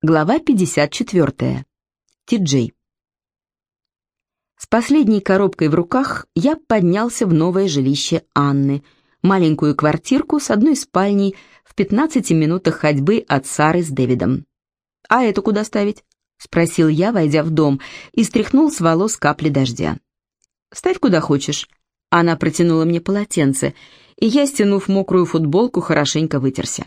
Глава 54. Ти-Джей. С последней коробкой в руках я поднялся в новое жилище Анны, маленькую квартирку с одной спальней в 15 минутах ходьбы от Сары с Дэвидом. «А это куда ставить?» — спросил я, войдя в дом, и стряхнул с волос капли дождя. «Ставь куда хочешь». Она протянула мне полотенце, и я, стянув мокрую футболку, хорошенько вытерся.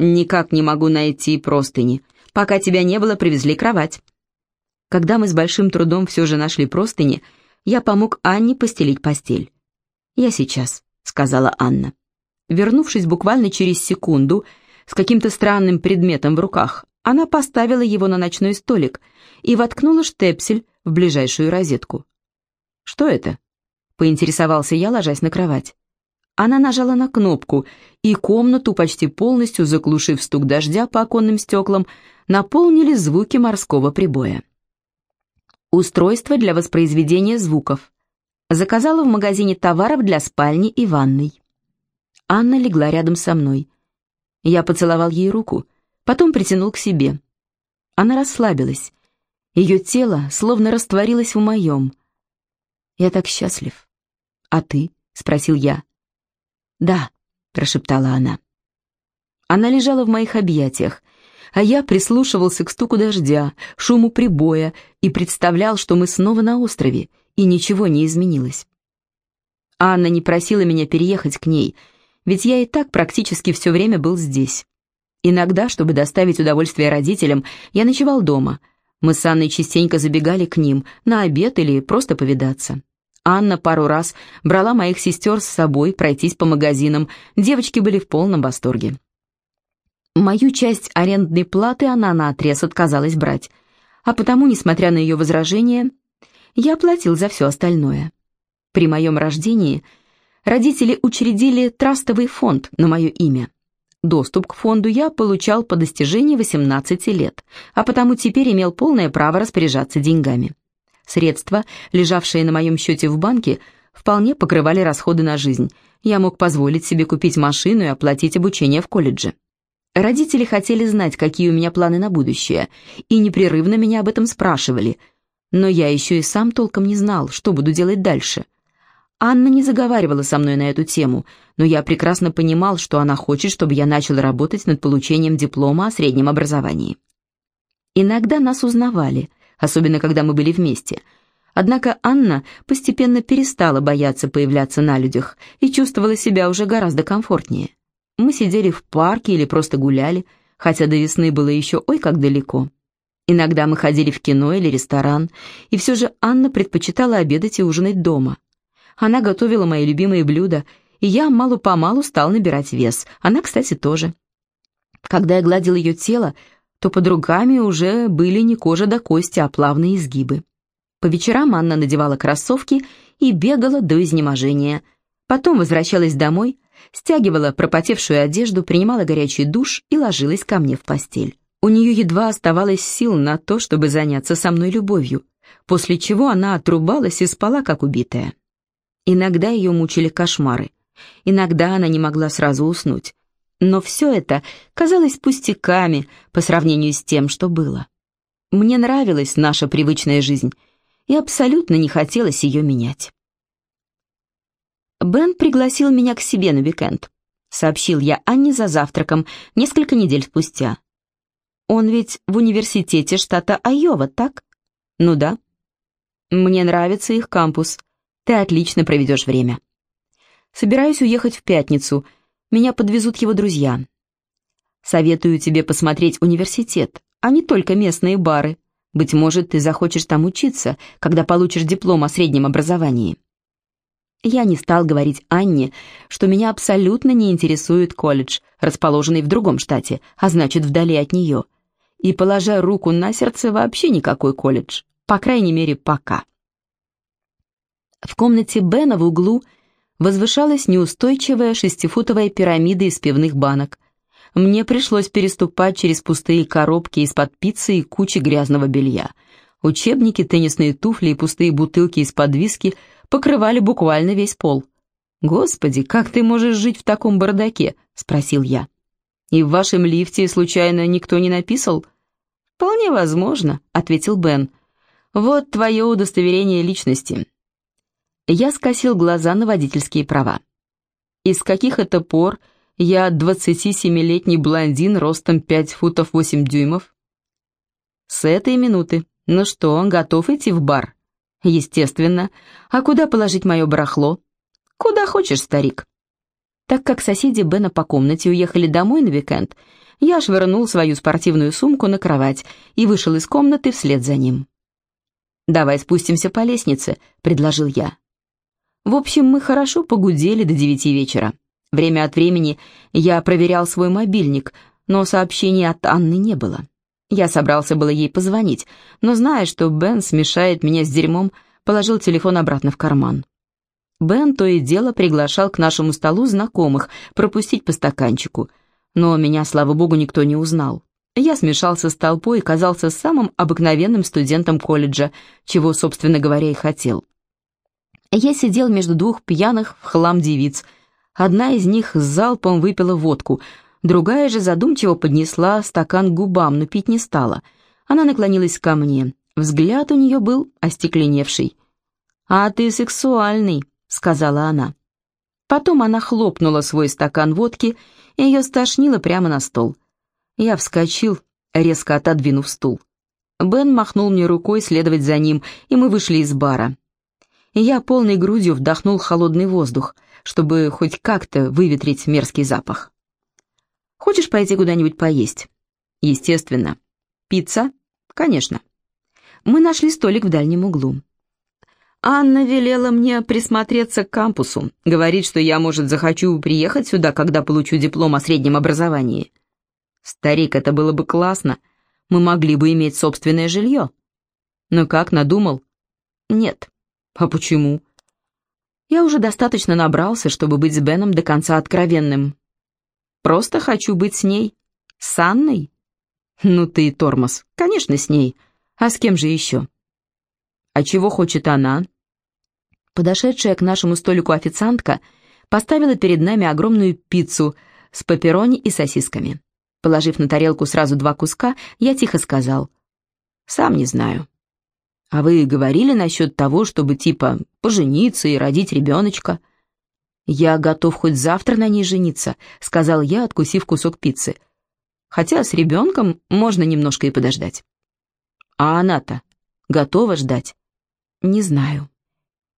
«Никак не могу найти простыни», Пока тебя не было, привезли кровать. Когда мы с большим трудом все же нашли простыни, я помог Анне постелить постель. «Я сейчас», — сказала Анна. Вернувшись буквально через секунду, с каким-то странным предметом в руках, она поставила его на ночной столик и воткнула штепсель в ближайшую розетку. «Что это?» — поинтересовался я, ложась на кровать. Она нажала на кнопку, и комнату, почти полностью заглушив стук дождя по оконным стеклам, наполнили звуки морского прибоя. Устройство для воспроизведения звуков. Заказала в магазине товаров для спальни и ванной. Анна легла рядом со мной. Я поцеловал ей руку, потом притянул к себе. Она расслабилась. Ее тело словно растворилось в моем. «Я так счастлив». «А ты?» — спросил я. «Да», — прошептала она. Она лежала в моих объятиях, а я прислушивался к стуку дождя, шуму прибоя и представлял, что мы снова на острове, и ничего не изменилось. Анна не просила меня переехать к ней, ведь я и так практически все время был здесь. Иногда, чтобы доставить удовольствие родителям, я ночевал дома. Мы с Анной частенько забегали к ним на обед или просто повидаться. Анна пару раз брала моих сестер с собой пройтись по магазинам, девочки были в полном восторге. Мою часть арендной платы она наотрез отказалась брать, а потому, несмотря на ее возражения, я оплатил за все остальное. При моем рождении родители учредили трастовый фонд на мое имя. Доступ к фонду я получал по достижении 18 лет, а потому теперь имел полное право распоряжаться деньгами. Средства, лежавшие на моем счете в банке, вполне покрывали расходы на жизнь. Я мог позволить себе купить машину и оплатить обучение в колледже. Родители хотели знать, какие у меня планы на будущее, и непрерывно меня об этом спрашивали. Но я еще и сам толком не знал, что буду делать дальше. Анна не заговаривала со мной на эту тему, но я прекрасно понимал, что она хочет, чтобы я начал работать над получением диплома о среднем образовании. Иногда нас узнавали, особенно когда мы были вместе. Однако Анна постепенно перестала бояться появляться на людях и чувствовала себя уже гораздо комфортнее. Мы сидели в парке или просто гуляли, хотя до весны было еще ой как далеко. Иногда мы ходили в кино или ресторан, и все же Анна предпочитала обедать и ужинать дома. Она готовила мои любимые блюда, и я мало-помалу стал набирать вес. Она, кстати, тоже. Когда я гладил ее тело, то под руками уже были не кожа до кости, а плавные изгибы. По вечерам Анна надевала кроссовки и бегала до изнеможения. Потом возвращалась домой, стягивала пропотевшую одежду, принимала горячий душ и ложилась ко мне в постель. У нее едва оставалось сил на то, чтобы заняться со мной любовью, после чего она отрубалась и спала, как убитая. Иногда ее мучили кошмары. Иногда она не могла сразу уснуть. Но все это казалось пустяками по сравнению с тем, что было. Мне нравилась наша привычная жизнь, и абсолютно не хотелось ее менять. «Бен пригласил меня к себе на уикенд», — сообщил я Анне за завтраком несколько недель спустя. «Он ведь в университете штата Айова, так?» «Ну да». «Мне нравится их кампус. Ты отлично проведешь время». «Собираюсь уехать в пятницу», — меня подвезут его друзья. Советую тебе посмотреть университет, а не только местные бары. Быть может, ты захочешь там учиться, когда получишь диплом о среднем образовании. Я не стал говорить Анне, что меня абсолютно не интересует колледж, расположенный в другом штате, а значит, вдали от нее. И, положа руку на сердце, вообще никакой колледж. По крайней мере, пока. В комнате Бена в углу – возвышалась неустойчивая шестифутовая пирамида из пивных банок. Мне пришлось переступать через пустые коробки из-под пиццы и кучи грязного белья. Учебники, теннисные туфли и пустые бутылки из-под виски покрывали буквально весь пол. «Господи, как ты можешь жить в таком бардаке?» — спросил я. «И в вашем лифте, случайно, никто не написал?» «Вполне возможно», — ответил Бен. «Вот твое удостоверение личности». Я скосил глаза на водительские права. «Из каких это пор я 27-летний блондин ростом 5 футов 8 дюймов?» «С этой минуты. Ну что, готов идти в бар?» «Естественно. А куда положить мое барахло?» «Куда хочешь, старик». Так как соседи Бена по комнате уехали домой на викенд, я швырнул свою спортивную сумку на кровать и вышел из комнаты вслед за ним. «Давай спустимся по лестнице», — предложил я. В общем, мы хорошо погудели до девяти вечера. Время от времени я проверял свой мобильник, но сообщений от Анны не было. Я собрался было ей позвонить, но, зная, что Бен смешает меня с дерьмом, положил телефон обратно в карман. Бен то и дело приглашал к нашему столу знакомых пропустить по стаканчику, но меня, слава богу, никто не узнал. Я смешался с толпой и казался самым обыкновенным студентом колледжа, чего, собственно говоря, и хотел. Я сидел между двух пьяных в хлам девиц. Одна из них с залпом выпила водку, другая же задумчиво поднесла стакан к губам, но пить не стала. Она наклонилась ко мне. Взгляд у нее был остекленевший. «А ты сексуальный», — сказала она. Потом она хлопнула свой стакан водки, и ее стошнило прямо на стол. Я вскочил, резко отодвинув стул. Бен махнул мне рукой следовать за ним, и мы вышли из бара. Я полной грудью вдохнул холодный воздух, чтобы хоть как-то выветрить мерзкий запах. «Хочешь пойти куда-нибудь поесть?» «Естественно». «Пицца?» «Конечно». Мы нашли столик в дальнем углу. Анна велела мне присмотреться к кампусу. Говорит, что я, может, захочу приехать сюда, когда получу диплом о среднем образовании. Старик, это было бы классно. Мы могли бы иметь собственное жилье. Но как, надумал? Нет. А почему? Я уже достаточно набрался, чтобы быть с Беном до конца откровенным. Просто хочу быть с ней. С Анной? Ну ты и тормоз. Конечно, с ней. А с кем же еще? «А чего хочет она?» Подошедшая к нашему столику официантка поставила перед нами огромную пиццу с пепперони и сосисками. Положив на тарелку сразу два куска, я тихо сказал. «Сам не знаю». «А вы говорили насчет того, чтобы типа пожениться и родить ребеночка?» «Я готов хоть завтра на ней жениться», — сказал я, откусив кусок пиццы. «Хотя с ребенком можно немножко и подождать». «А она-то готова ждать?» Не знаю.